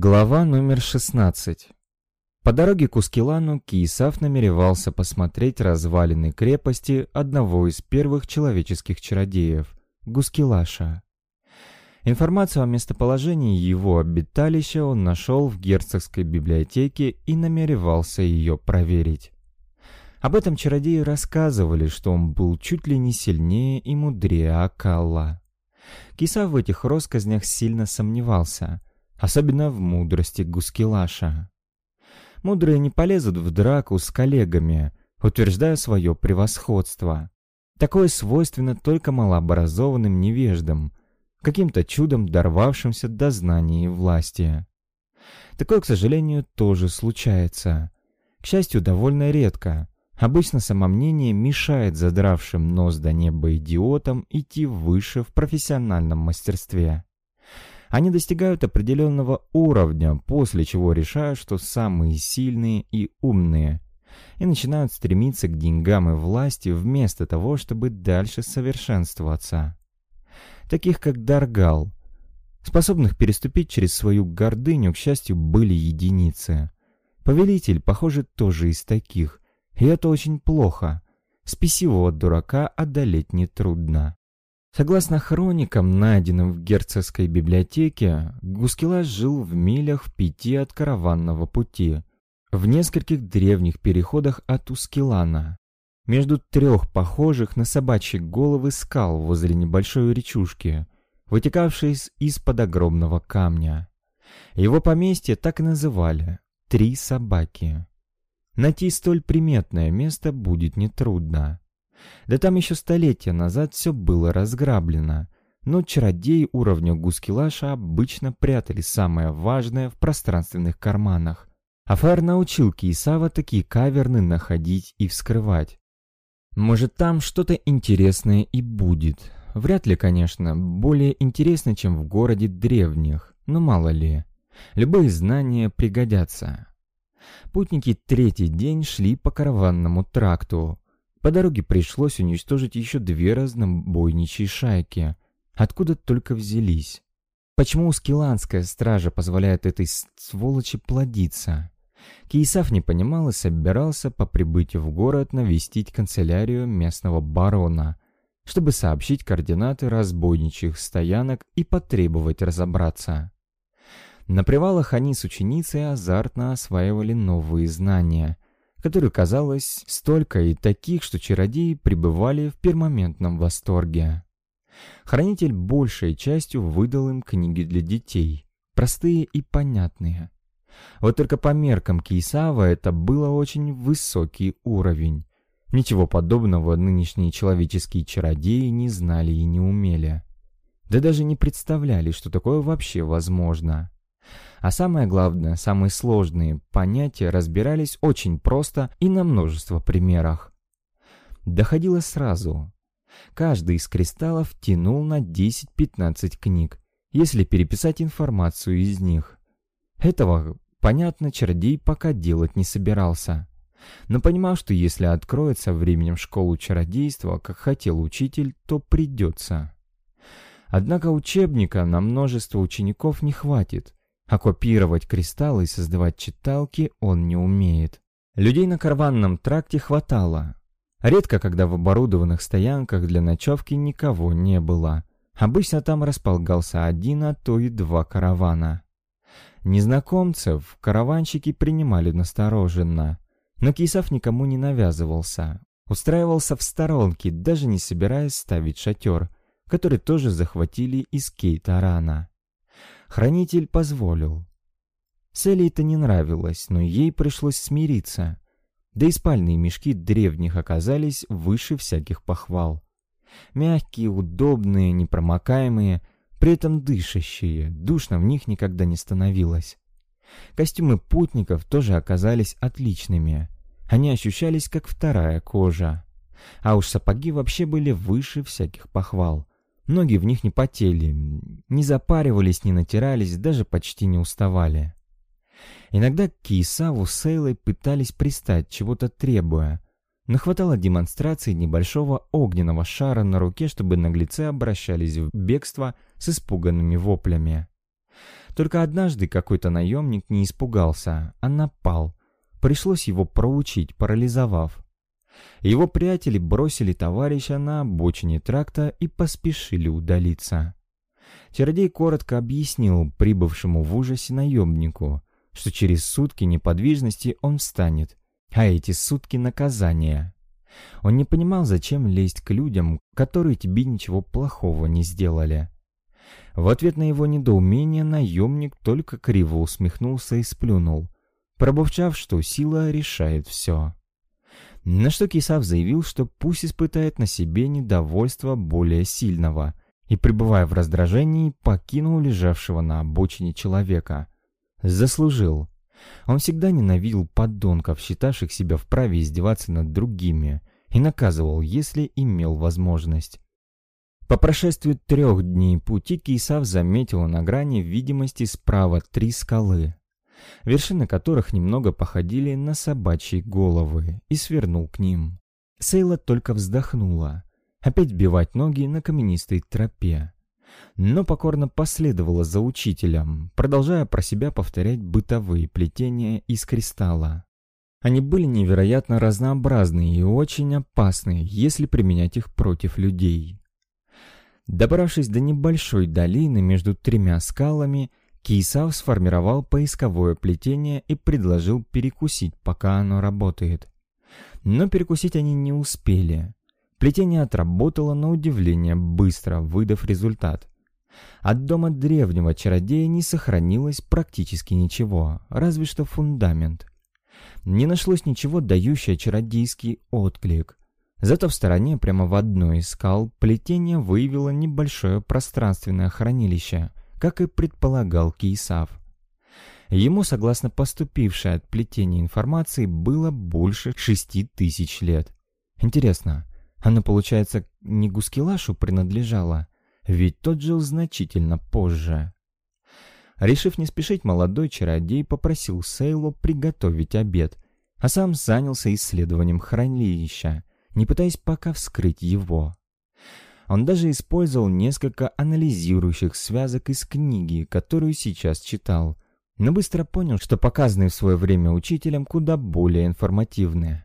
Глава номер 16. По дороге к Ускилану Киесав намеревался посмотреть развалины крепости одного из первых человеческих чародеев – Гускилаша. Информацию о местоположении его обиталища он нашел в герцогской библиотеке и намеревался ее проверить. Об этом чародеи рассказывали, что он был чуть ли не сильнее и мудрее Акалла. Киса в этих россказнях сильно сомневался, особенно в мудрости Гускилаша. Мудрые не полезут в драку с коллегами, утверждая свое превосходство. Такое свойственно только малообразованным невеждам, каким-то чудом дорвавшимся до знаний и власти. Такое, к сожалению, тоже случается. К счастью, довольно редко. Обычно самомнение мешает задравшим нос до неба идиотам идти выше в профессиональном мастерстве. Они достигают определенного уровня, после чего решают, что самые сильные и умные, и начинают стремиться к деньгам и власти вместо того, чтобы дальше совершенствоваться. Таких как Даргал, способных переступить через свою гордыню, к счастью, были единицы. Повелитель, похоже, тоже из таких – и это очень плохо. Спесивого дурака одолеть нетрудно. Согласно хроникам, найденным в герцогской библиотеке, Гускилаш жил в милях в пяти от караванного пути, в нескольких древних переходах от Ускилана, между трех похожих на собачьи головы скал возле небольшой речушки, вытекавшей из-под огромного камня. Его поместье так и называли «Три собаки». Найти столь приметное место будет нетрудно. Да там еще столетия назад все было разграблено, но чародеи уровня Гускилаша обычно прятали самое важное в пространственных карманах. Афар научил Киесава такие каверны находить и вскрывать. Может, там что-то интересное и будет. Вряд ли, конечно, более интересно, чем в городе древних, но мало ли. Любые знания пригодятся. Путники третий день шли по караванному тракту. По дороге пришлось уничтожить еще две разнобойничьи шайки. Откуда только взялись. Почему скиланская стража позволяет этой сволочи плодиться? Киесав не понимал и собирался по прибытию в город навестить канцелярию местного барона, чтобы сообщить координаты разбойничьих стоянок и потребовать разобраться. На привалах они с ученицей азартно осваивали новые знания, которые, казалось, столько и таких, что чародеи пребывали в пермоментном восторге. Хранитель большей частью выдал им книги для детей, простые и понятные. Вот только по меркам Кейсава это было очень высокий уровень. Ничего подобного нынешние человеческие чародеи не знали и не умели. Да даже не представляли, что такое вообще возможно. А самое главное, самые сложные понятия разбирались очень просто и на множество примерах. Доходило сразу. Каждый из кристаллов тянул на 10-15 книг, если переписать информацию из них. Этого, понятно, чародей пока делать не собирался. Но понимал, что если откроет со временем школу чародейства, как хотел учитель, то придется. Однако учебника на множество учеников не хватит, а копировать кристаллы и создавать читалки он не умеет. Людей на карванном тракте хватало. Редко, когда в оборудованных стоянках для ночевки никого не было. Обычно там располагался один, а то и два каравана. Незнакомцев караванщики принимали настороженно. Но Кисов никому не навязывался. Устраивался в сторонке, даже не собираясь ставить шатер, который тоже захватили из Кейтарана. Хранитель позволил. Селли это не нравилось, но ей пришлось смириться. Да и спальные мешки древних оказались выше всяких похвал. Мягкие, удобные, непромокаемые, при этом дышащие, душно в них никогда не становилось. Костюмы путников тоже оказались отличными. Они ощущались как вторая кожа. А уж сапоги вообще были выше всяких похвал. Ноги в них не потели, не запаривались, не натирались, даже почти не уставали. Иногда Киесаву с Сейлой пытались пристать, чего-то требуя, но хватало демонстрации небольшого огненного шара на руке, чтобы наглецы обращались в бегство с испуганными воплями. Только однажды какой-то наемник не испугался, а напал. Пришлось его проучить, парализовав. Его приятели бросили товарища на обочине тракта и поспешили удалиться. Чародей коротко объяснил прибывшему в ужасе наемнику, что через сутки неподвижности он встанет, а эти сутки наказания. Он не понимал, зачем лезть к людям, которые тебе ничего плохого не сделали. В ответ на его недоумение наемник только криво усмехнулся и сплюнул, пробурчав, что сила решает все. На что Кисав заявил, что пусть испытает на себе недовольство более сильного, и, пребывая в раздражении, покинул лежавшего на обочине человека. Заслужил. Он всегда ненавидел подонков, считавших себя вправе издеваться над другими, и наказывал, если имел возможность. По прошествии трех дней пути Кейсав заметил на грани видимости справа три скалы, вершины которых немного походили на собачьи головы, и свернул к ним. Сейла только вздохнула, опять бивать ноги на каменистой тропе но покорно последовала за учителем, продолжая про себя повторять бытовые плетения из кристалла. Они были невероятно разнообразны и очень опасны, если применять их против людей. Добравшись до небольшой долины между тремя скалами, Кисав сформировал поисковое плетение и предложил перекусить, пока оно работает. Но перекусить они не успели. Плетение отработало на удивление быстро, выдав результат. От дома древнего чародея не сохранилось практически ничего, разве что фундамент. Не нашлось ничего, дающее чародейский отклик. Зато в стороне, прямо в одной из скал, плетение выявило небольшое пространственное хранилище, как и предполагал Кейсав. Ему, согласно поступившей от плетения информации, было больше шести тысяч лет. Интересно, оно, получается, не Гускилашу принадлежало, ведь тот жил значительно позже. Решив не спешить, молодой чародей попросил Сейлу приготовить обед, а сам занялся исследованием хранилища, не пытаясь пока вскрыть его. Он даже использовал несколько анализирующих связок из книги, которую сейчас читал, но быстро понял, что показанные в свое время учителем куда более информативные.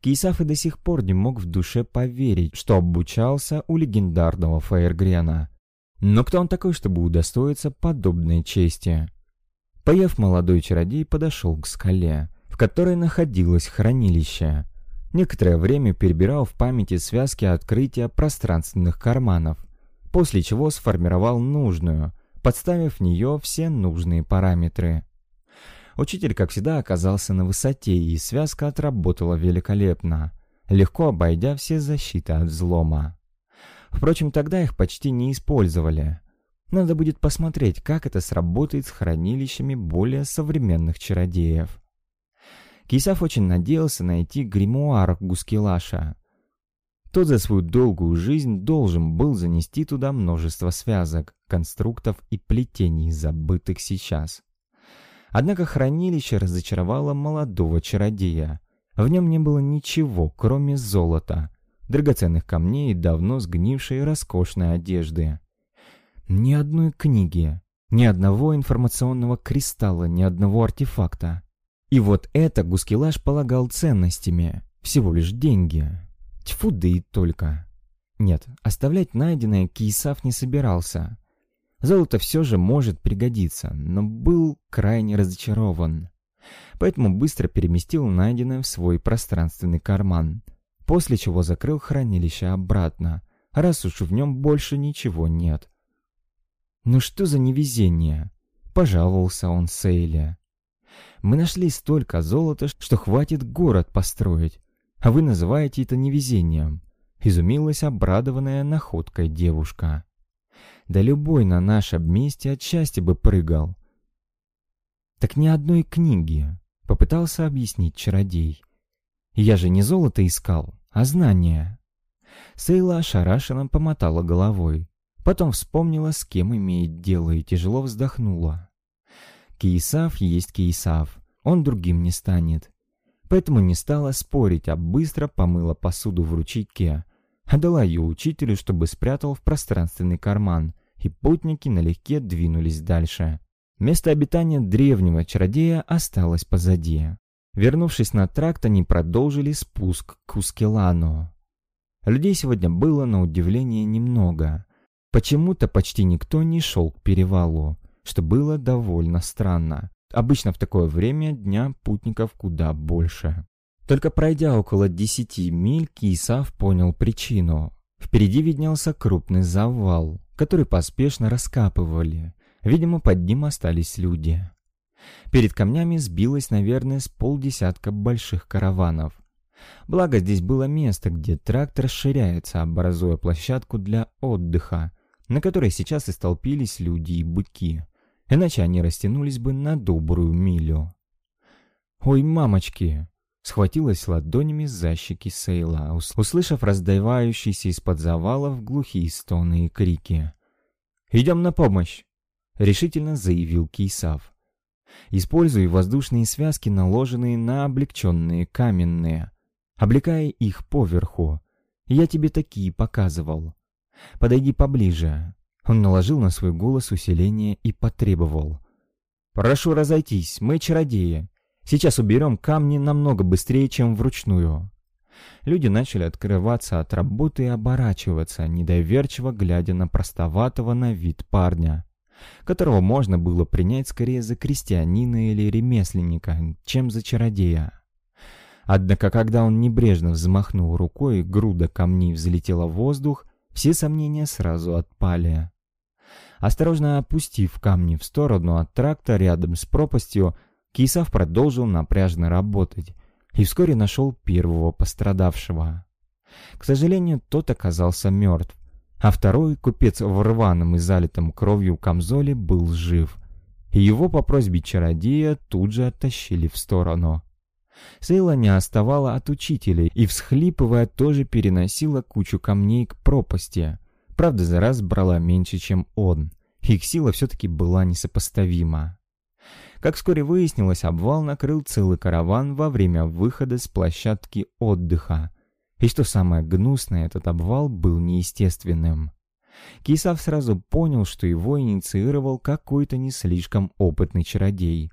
Кейсаф и до сих пор не мог в душе поверить, что обучался у легендарного Фаергрена. Но кто он такой, чтобы удостоиться подобной чести? Поев, молодой чародей подошел к скале, в которой находилось хранилище. Некоторое время перебирал в памяти связки открытия пространственных карманов, после чего сформировал нужную, подставив в нее все нужные параметры. Учитель, как всегда, оказался на высоте, и связка отработала великолепно, легко обойдя все защиты от взлома. Впрочем, тогда их почти не использовали. Надо будет посмотреть, как это сработает с хранилищами более современных чародеев. Кисав очень надеялся найти гримуар Гускилаша. Тот за свою долгую жизнь должен был занести туда множество связок, конструктов и плетений, забытых сейчас. Однако хранилище разочаровало молодого чародея. В нем не было ничего, кроме золота, драгоценных камней и давно сгнившей роскошной одежды. Ни одной книги, ни одного информационного кристалла, ни одного артефакта. И вот это Гускилаш полагал ценностями, всего лишь деньги. Тьфу, да и только. Нет, оставлять найденное Киесав не собирался. Золото все же может пригодиться, но был крайне разочарован. Поэтому быстро переместил найденное в свой пространственный карман, после чего закрыл хранилище обратно, раз уж в нем больше ничего нет. «Ну что за невезение?» — пожаловался он Сейле. «Мы нашли столько золота, что хватит город построить, а вы называете это невезением», — изумилась обрадованная находкой девушка. Да любой на нашем месте от счастья бы прыгал. Так ни одной книги, попытался объяснить чародей. Я же не золото искал, а знания. Сейла ошарашенно помотала головой. Потом вспомнила, с кем имеет дело, и тяжело вздохнула. Кейсав есть Кейсав, он другим не станет. Поэтому не стала спорить, а быстро помыла посуду в ручейке, Отдала ее учителю, чтобы спрятал в пространственный карман, и путники налегке двинулись дальше. Место обитания древнего чародея осталось позади. Вернувшись на тракт, они продолжили спуск к Ускелану. Людей сегодня было, на удивление, немного. Почему-то почти никто не шел к перевалу, что было довольно странно. Обычно в такое время дня путников куда больше. Только пройдя около десяти миль, Кисав понял причину. Впереди виднелся крупный завал, который поспешно раскапывали. Видимо, под ним остались люди. Перед камнями сбилось, наверное, с полдесятка больших караванов. Благо, здесь было место, где тракт расширяется, образуя площадку для отдыха, на которой сейчас и столпились люди и быки. Иначе они растянулись бы на добрую милю. «Ой, мамочки!» Схватилась ладонями за щеки Сейла, услышав раздавающиеся из-под завалов глухие стоны и крики. «Идем на помощь!» — решительно заявил Кейсав. «Используй воздушные связки, наложенные на облегченные каменные, облекая их поверху. Я тебе такие показывал. Подойди поближе». Он наложил на свой голос усиление и потребовал. «Прошу разойтись, мы чародеи. Сейчас уберем камни намного быстрее, чем вручную». Люди начали открываться от работы и оборачиваться, недоверчиво глядя на простоватого на вид парня, которого можно было принять скорее за крестьянина или ремесленника, чем за чародея. Однако, когда он небрежно взмахнул рукой, груда камней взлетела в воздух, все сомнения сразу отпали. Осторожно опустив камни в сторону от тракта рядом с пропастью, Кисав продолжил напряжно работать и вскоре нашел первого пострадавшего. К сожалению, тот оказался мертв, а второй, купец в рваном и залитом кровью камзоле, был жив, его по просьбе чародея тут же оттащили в сторону. Сейла не оставала от учителей и, всхлипывая, тоже переносила кучу камней к пропасти. Правда, за раз брала меньше, чем он. Их сила все-таки была несопоставима. Как вскоре выяснилось, обвал накрыл целый караван во время выхода с площадки отдыха. И что самое гнусное, этот обвал был неестественным. Кисав сразу понял, что его инициировал какой-то не слишком опытный чародей.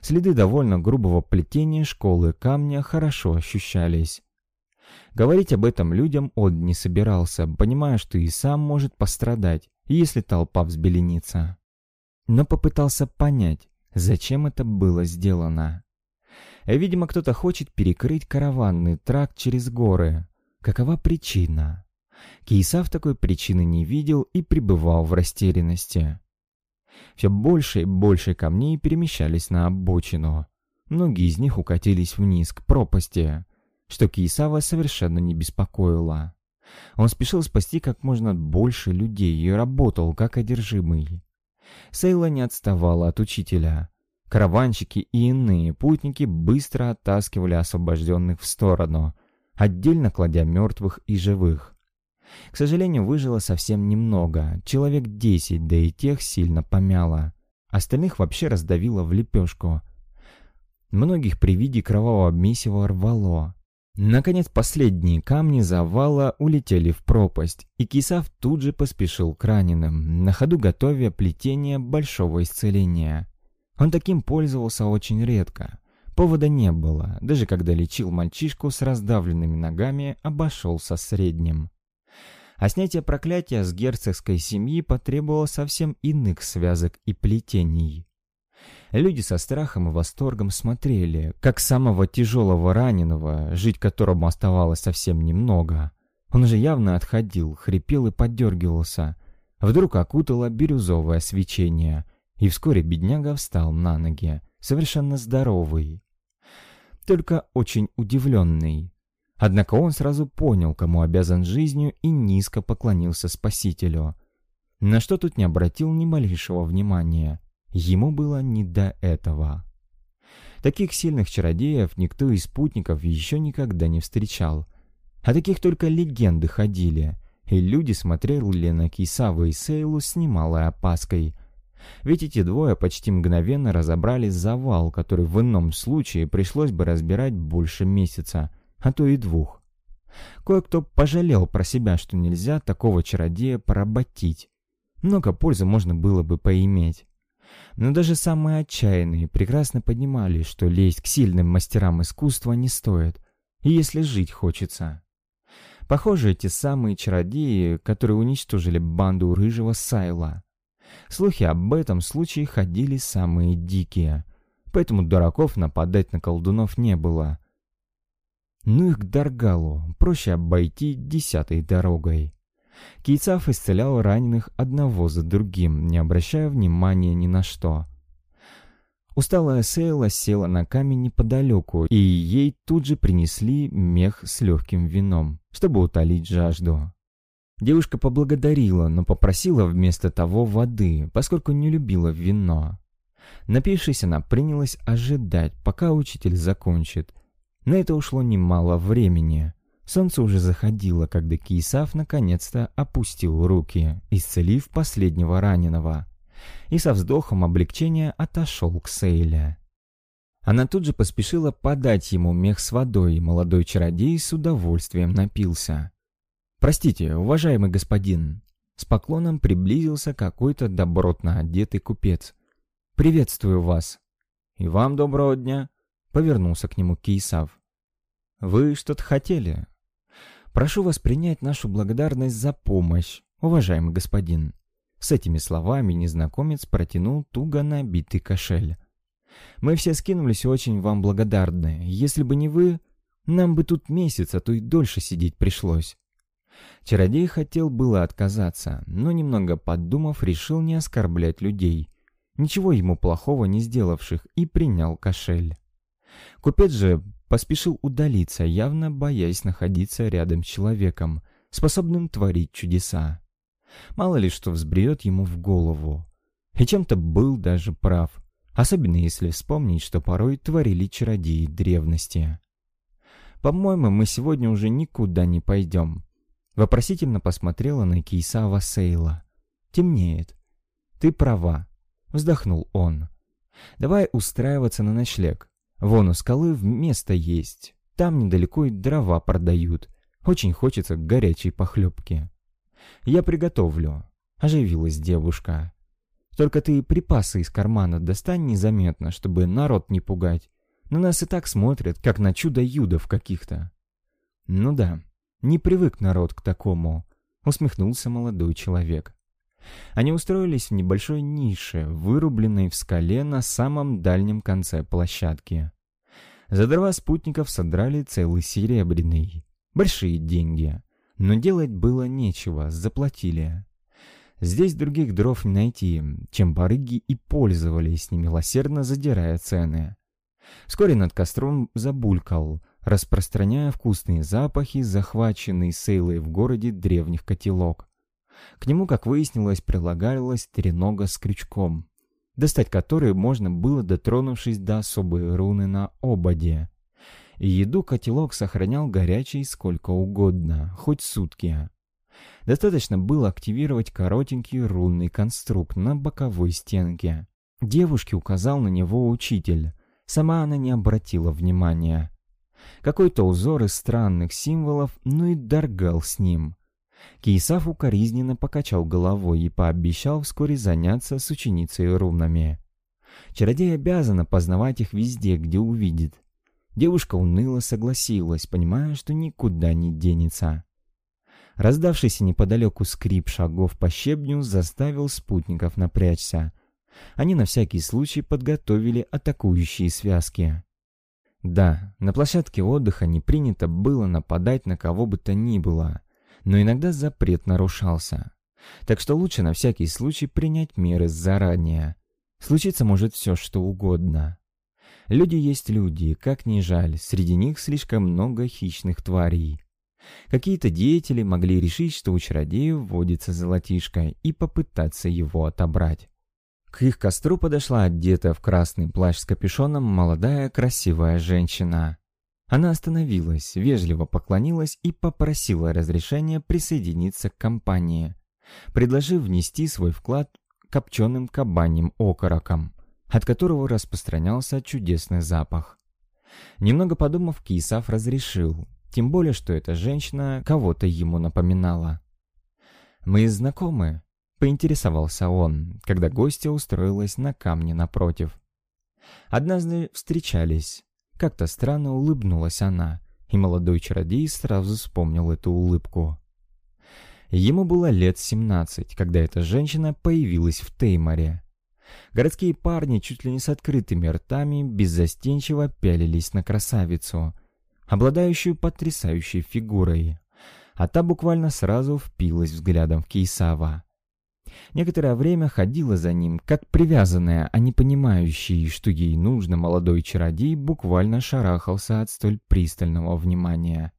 Следы довольно грубого плетения школы камня хорошо ощущались. Говорить об этом людям он не собирался, понимая, что и сам может пострадать, если толпа взбеленится. Но попытался понять, Зачем это было сделано? Видимо, кто-то хочет перекрыть караванный тракт через горы. Какова причина? Кейсав такой причины не видел и пребывал в растерянности. Все больше и больше камней перемещались на обочину. Многие из них укатились вниз к пропасти, что Кейсава совершенно не беспокоило. Он спешил спасти как можно больше людей и работал как одержимый. Сейла не отставала от учителя. Караванщики и иные путники быстро оттаскивали освобожденных в сторону, отдельно кладя мертвых и живых. К сожалению, выжило совсем немного, человек десять, да и тех сильно помяло. Остальных вообще раздавило в лепешку. Многих при виде кровавого месива рвало. Наконец, последние камни завала улетели в пропасть, и Кисав тут же поспешил к раненым, на ходу готовя плетение большого исцеления. Он таким пользовался очень редко. Повода не было, даже когда лечил мальчишку с раздавленными ногами, обошелся средним. А снятие проклятия с герцогской семьи потребовало совсем иных связок и плетений. Люди со страхом и восторгом смотрели, как самого тяжелого раненого, жить которому оставалось совсем немного. Он уже явно отходил, хрипел и подергивался. Вдруг окутало бирюзовое свечение, и вскоре бедняга встал на ноги, совершенно здоровый. Только очень удивленный. Однако он сразу понял, кому обязан жизнью, и низко поклонился Спасителю. На что тут не обратил ни малейшего внимания. Ему было не до этого. Таких сильных чародеев никто из спутников еще никогда не встречал. А таких только легенды ходили, и люди смотрели на Кисаву и Сейлу с немалой опаской. Ведь эти двое почти мгновенно разобрали завал, который в ином случае пришлось бы разбирать больше месяца, а то и двух. Кое-кто пожалел про себя, что нельзя такого чародея поработить. много пользы можно было бы поиметь. Но даже самые отчаянные прекрасно понимали, что лезть к сильным мастерам искусства не стоит, если жить хочется. Похоже, эти самые чародеи, которые уничтожили банду рыжего Сайла. Слухи об этом случае ходили самые дикие, поэтому дураков нападать на колдунов не было. Ну их к Даргалу, проще обойти десятой дорогой. Кейцав исцелял раненых одного за другим, не обращая внимания ни на что. Усталая Сейла села на камень неподалеку, и ей тут же принесли мех с легким вином, чтобы утолить жажду. Девушка поблагодарила, но попросила вместо того воды, поскольку не любила вино. Напившись, она принялась ожидать, пока учитель закончит. На это ушло немало времени. Солнце уже заходило, когда Кисав наконец-то опустил руки, исцелив последнего раненого. И со вздохом облегчения отошел к Сейле. Она тут же поспешила подать ему мех с водой, и молодой чародей с удовольствием напился. «Простите, уважаемый господин!» С поклоном приблизился какой-то добротно одетый купец. «Приветствую вас!» «И вам доброго дня!» — повернулся к нему Кейсав. «Вы что-то хотели?» «Прошу вас принять нашу благодарность за помощь, уважаемый господин!» С этими словами незнакомец протянул туго набитый кошель. «Мы все скинулись очень вам благодарны. Если бы не вы, нам бы тут месяц, а то и дольше сидеть пришлось». Чародей хотел было отказаться, но немного подумав, решил не оскорблять людей, ничего ему плохого не сделавших, и принял кошель. Купец же поспешил удалиться, явно боясь находиться рядом с человеком, способным творить чудеса. Мало ли что взбреет ему в голову. И чем-то был даже прав, особенно если вспомнить, что порой творили чародеи древности. «По-моему, мы сегодня уже никуда не пойдем», Вопросительно посмотрела на Кейсава Сейла. «Темнеет». «Ты права», — вздохнул он. «Давай устраиваться на ночлег. Вон у скалы место есть. Там недалеко и дрова продают. Очень хочется горячей похлебки». «Я приготовлю», — оживилась девушка. «Только ты припасы из кармана достань незаметно, чтобы народ не пугать. На нас и так смотрят, как на чудо-юдов каких-то». «Ну да, не привык народ к такому, усмехнулся молодой человек. Они устроились в небольшой нише, вырубленной в скале на самом дальнем конце площадки. За дрова спутников содрали целый серебряный. Большие деньги. Но делать было нечего, заплатили. Здесь других дров не найти, чем барыги и пользовались, немилосердно задирая цены. Вскоре над костром забулькал, распространяя вкусные запахи, захваченный Сейлой в городе древних котелок. К нему, как выяснилось, прилагалась тренога с крючком, достать который можно было, дотронувшись до особой руны на ободе. Еду котелок сохранял горячей сколько угодно, хоть сутки. Достаточно было активировать коротенький рунный конструкт на боковой стенке. Девушке указал на него учитель. Сама она не обратила внимания. Какой-то узор из странных символов, ну и Даргал с ним. Кейсаф укоризненно покачал головой и пообещал вскоре заняться с ученицей рунами. Чародей обязан познавать их везде, где увидит. Девушка уныло согласилась, понимая, что никуда не денется. Раздавшийся неподалеку скрип шагов по щебню заставил спутников напрячься. Они на всякий случай подготовили атакующие связки. Да, на площадке отдыха не принято было нападать на кого бы то ни было, но иногда запрет нарушался. Так что лучше на всякий случай принять меры заранее. Случиться может все, что угодно. Люди есть люди, как ни жаль, среди них слишком много хищных тварей. Какие-то деятели могли решить, что у чародея вводится золотишко, и попытаться его отобрать. К их костру подошла одетая в красный плащ с капюшоном молодая красивая женщина. Она остановилась, вежливо поклонилась и попросила разрешения присоединиться к компании, предложив внести свой вклад копченым кабаньим окороком, от которого распространялся чудесный запах. Немного подумав, Кисав разрешил, тем более, что эта женщина кого-то ему напоминала. «Мы знакомы?» Поинтересовался он, когда гостья устроилась на камне напротив. Однажды встречались. Как-то странно улыбнулась она, и молодой чародей сразу вспомнил эту улыбку. Ему было лет 17, когда эта женщина появилась в Тейморе. Городские парни чуть ли не с открытыми ртами беззастенчиво пялились на красавицу, обладающую потрясающей фигурой. А та буквально сразу впилась взглядом в Кейсава. Некоторое время ходила за ним, как привязанная, а не понимающий, что ей нужно, молодой чародей буквально шарахался от столь пристального внимания.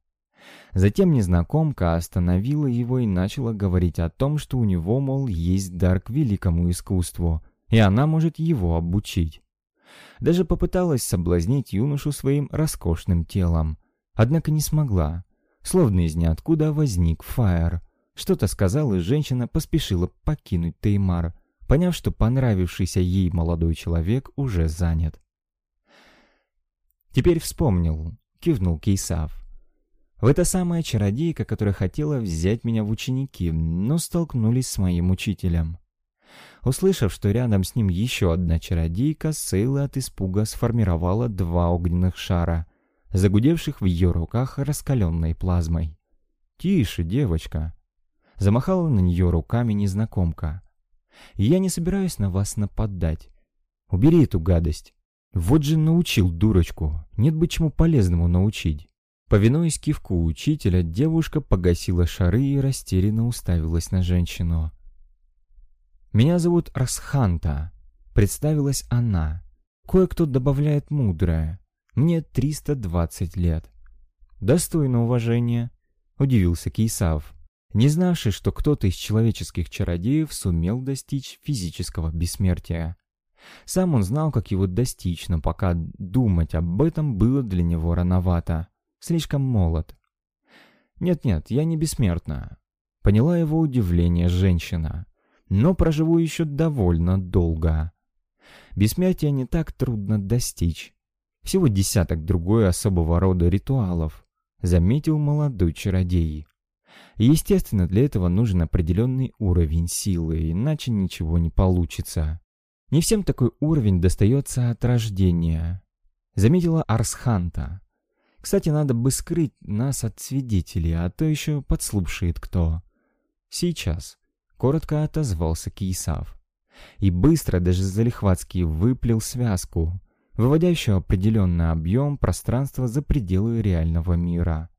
Затем незнакомка остановила его и начала говорить о том, что у него, мол, есть дар к великому искусству, и она может его обучить. Даже попыталась соблазнить юношу своим роскошным телом, однако не смогла. Словно из ниоткуда возник Фаер — что-то сказал, и женщина поспешила покинуть Теймар, поняв, что понравившийся ей молодой человек уже занят. «Теперь вспомнил», — кивнул Кейсав. «Вы та самая чародейка, которая хотела взять меня в ученики, но столкнулись с моим учителем». Услышав, что рядом с ним еще одна чародейка, Сейла от испуга сформировала два огненных шара, загудевших в ее руках раскаленной плазмой. «Тише, девочка!» Замахала на нее руками незнакомка. «Я не собираюсь на вас нападать. Убери эту гадость. Вот же научил дурочку. Нет бы чему полезному научить». Повинуясь кивку учителя, девушка погасила шары и растерянно уставилась на женщину. «Меня зовут Расханта», — представилась она. «Кое-кто добавляет мудрое. Мне 320 лет». «Достойно уважения», — удивился Кейсав не знавший, что кто-то из человеческих чародеев сумел достичь физического бессмертия. Сам он знал, как его достичь, но пока думать об этом было для него рановато. Слишком молод. «Нет-нет, я не бессмертна», — поняла его удивление женщина. «Но проживу еще довольно долго. Бессмертия не так трудно достичь. Всего десяток другой особого рода ритуалов», — заметил молодой чародей. Естественно, для этого нужен определенный уровень силы, иначе ничего не получится. Не всем такой уровень достается от рождения. Заметила Арсханта. Кстати, надо бы скрыть нас от свидетелей, а то еще подслушает кто. Сейчас. Коротко отозвался Киесав. И быстро, даже залихватски, выплел связку, выводящую определенный объем пространства за пределы реального мира.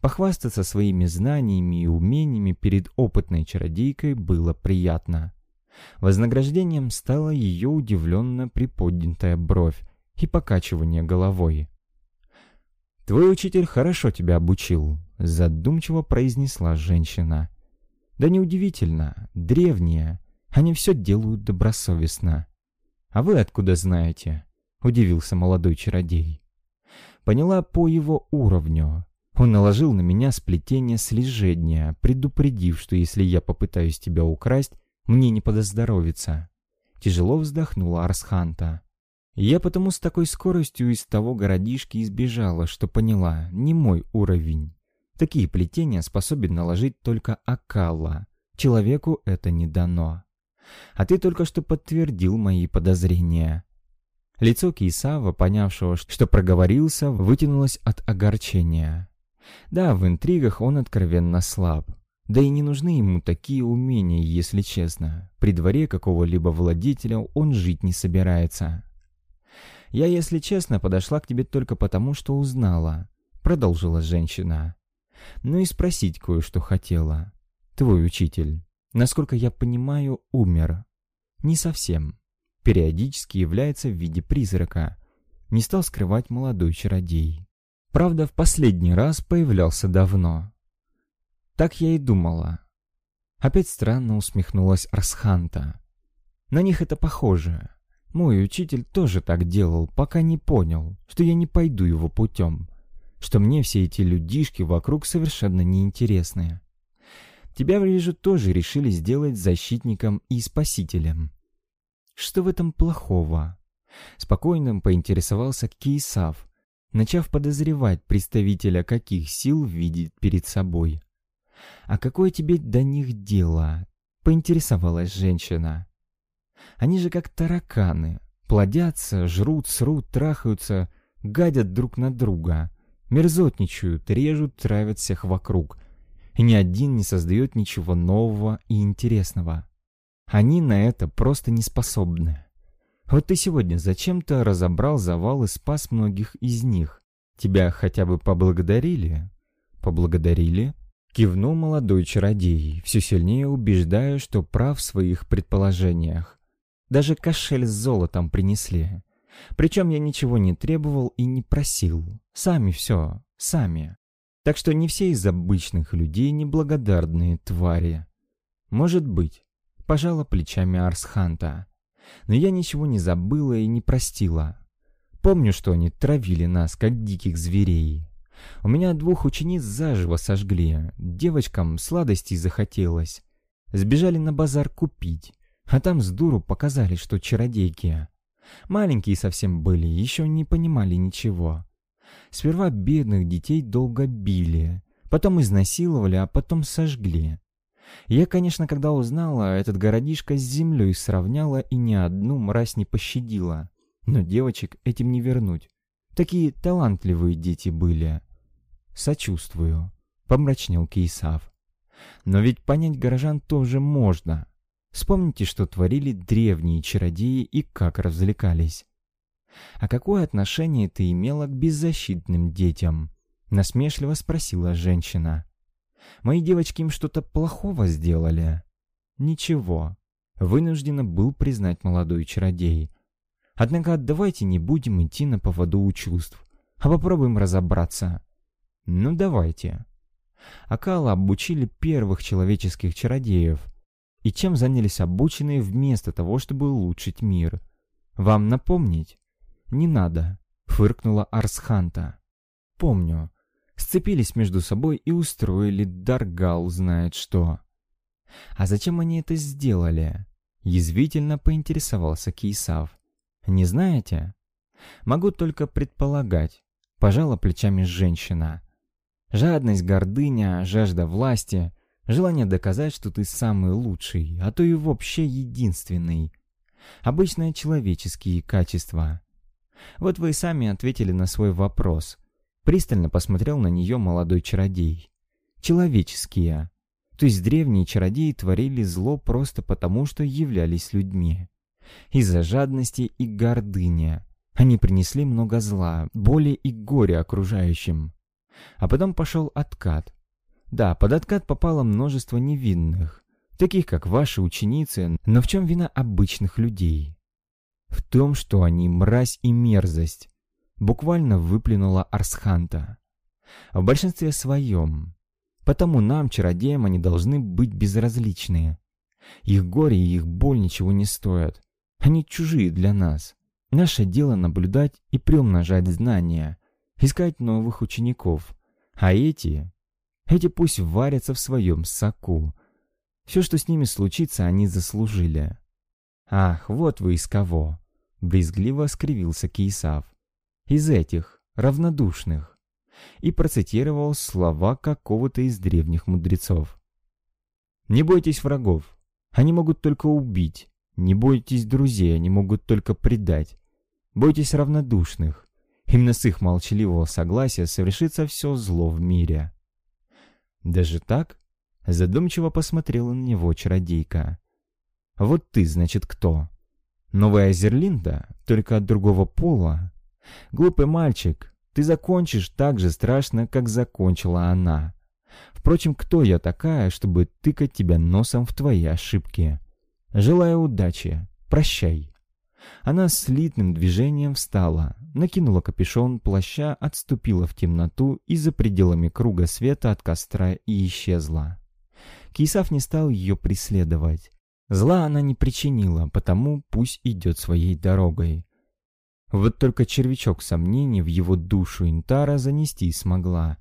Похвастаться своими знаниями и умениями перед опытной чародейкой было приятно. Вознаграждением стала ее удивленно приподнятая бровь и покачивание головой. «Твой учитель хорошо тебя обучил», — задумчиво произнесла женщина. «Да неудивительно, древние, они все делают добросовестно». «А вы откуда знаете?» — удивился молодой чародей. Поняла по его уровню. Он наложил на меня сплетение слежения, предупредив, что если я попытаюсь тебя украсть, мне не подоздоровится. Тяжело вздохнула Арсханта. Я потому с такой скоростью из того городишки избежала, что поняла, не мой уровень. Такие плетения способен наложить только Акалла. Человеку это не дано. А ты только что подтвердил мои подозрения. Лицо Кейсава, понявшего, что проговорился, вытянулось от огорчения. Да, в интригах он откровенно слаб. Да и не нужны ему такие умения, если честно. При дворе какого-либо владетеля он жить не собирается. «Я, если честно, подошла к тебе только потому, что узнала», — продолжила женщина. «Ну и спросить кое-что хотела. Твой учитель, насколько я понимаю, умер. Не совсем. Периодически является в виде призрака. Не стал скрывать молодой чародей. Правда, в последний раз появлялся давно. Так я и думала. Опять странно усмехнулась Арсханта. На них это похоже. Мой учитель тоже так делал, пока не понял, что я не пойду его путем, что мне все эти людишки вокруг совершенно неинтересны. Тебя, вижу, тоже решили сделать защитником и спасителем. Что в этом плохого? Спокойно поинтересовался Кейсав, начав подозревать представителя каких сил видит перед собой. «А какое тебе до них дело? Поинтересовалась женщина. Они же как тараканы. Плодятся, жрут, срут, трахаются, гадят друг на друга. Мерзотничают, режут, травят всех вокруг. И ни один не создает ничего нового и интересного. Они на это просто не способны. Вот ты сегодня зачем-то разобрал завал и спас многих из них. Тебя хотя бы поблагодарили? Поблагодарили? Кивнул молодой чародей, все сильнее убеждая, что прав в своих предположениях. Даже кошель с золотом принесли. Причем я ничего не требовал и не просил. Сами все, сами. Так что не все из обычных людей неблагодарные твари. Может быть, пожала плечами Арсханта. Но я ничего не забыла и не простила. Помню, что они травили нас, как диких зверей. У меня двух учениц заживо сожгли, девочкам сладостей захотелось. Сбежали на базар купить, а там с дуру показали, что чародейки. Маленькие совсем были, еще не понимали ничего. Сперва бедных детей долго били, потом изнасиловали, а потом сожгли. Я, конечно, когда узнала, этот городишко с землей сравняла и ни одну мразь не пощадила. Но девочек этим не вернуть. Такие талантливые дети были. Сочувствую, помрачнел Кейсав. Но ведь понять горожан тоже можно. Вспомните, что творили древние чародеи и как развлекались. А какое отношение ты имела к беззащитным детям? Насмешливо спросила женщина. Мои девочки им что-то плохого сделали? Ничего. Вынужденно был признать молодой чародей. Однако давайте не будем идти на поводу у чувств, а попробуем разобраться. Ну давайте. Акала обучили первых человеческих чародеев. И чем занялись обученные вместо того, чтобы улучшить мир? Вам напомнить? Не надо, фыркнула Арсханта. Помню. Сцепились между собой и устроили Даргал знает что. А зачем они это сделали? Язвительно поинтересовался Кейсав. Не знаете? Могу только предполагать. Пожала плечами женщина. Жадность, гордыня, жажда власти, желание доказать, что ты самый лучший, а то и вообще единственный. Обычные человеческие качества. Вот вы и сами ответили на свой вопрос. Пристально посмотрел на нее молодой чародей. Человеческие. То есть древние чародеи творили зло просто потому, что являлись людьми. Из-за жадности и гордыни. Они принесли много зла, боли и горя окружающим. А потом пошел откат. Да, под откат попало множество невинных, таких как ваши ученицы, но в чем вина обычных людей? В том, что они мразь и мерзость, буквально выплюнула Арсханта. В большинстве своем. Потому нам, чародеям, они должны быть безразличны. Их горе и их боль ничего не стоят. Они чужие для нас. Наше дело наблюдать и приумножать знания, искать новых учеников. А эти... Эти пусть варятся в своем соку. Все, что с ними случится, они заслужили. Ах, вот вы из кого. Брезгливо скривился Кейсав. Из этих, равнодушных. И процитировал слова какого-то из древних мудрецов. Не бойтесь врагов. Они могут только убить. Не бойтесь друзей, они могут только предать. Бойтесь равнодушных. Именно с их молчаливого согласия совершится все зло в мире. Даже так? Задумчиво посмотрела на него чародейка. Вот ты, значит, кто? Новая Зерлинда, только от другого пола? Глупый мальчик, ты закончишь так же страшно, как закончила она. Впрочем, кто я такая, чтобы тыкать тебя носом в твои ошибки? Желаю удачи. Прощай. Она слитным движением встала, накинула капюшон плаща, отступила в темноту и за пределами круга света от костра и исчезла. Кисав не стал ее преследовать. Зла она не причинила, потому пусть идет своей дорогой. Вот только червячок сомнений в его душу Интара занести смогла.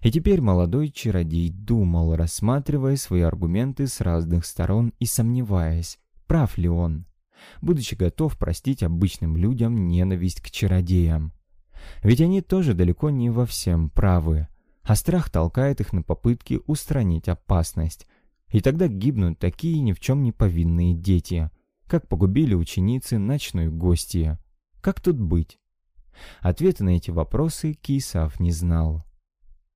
И теперь молодой чародей думал, рассматривая свои аргументы с разных сторон и сомневаясь, прав ли он будучи готов простить обычным людям ненависть к чародеям. Ведь они тоже далеко не во всем правы, а страх толкает их на попытки устранить опасность. И тогда гибнут такие ни в чем не повинные дети, как погубили ученицы ночной гостья. Как тут быть? Ответа на эти вопросы Кисав не знал.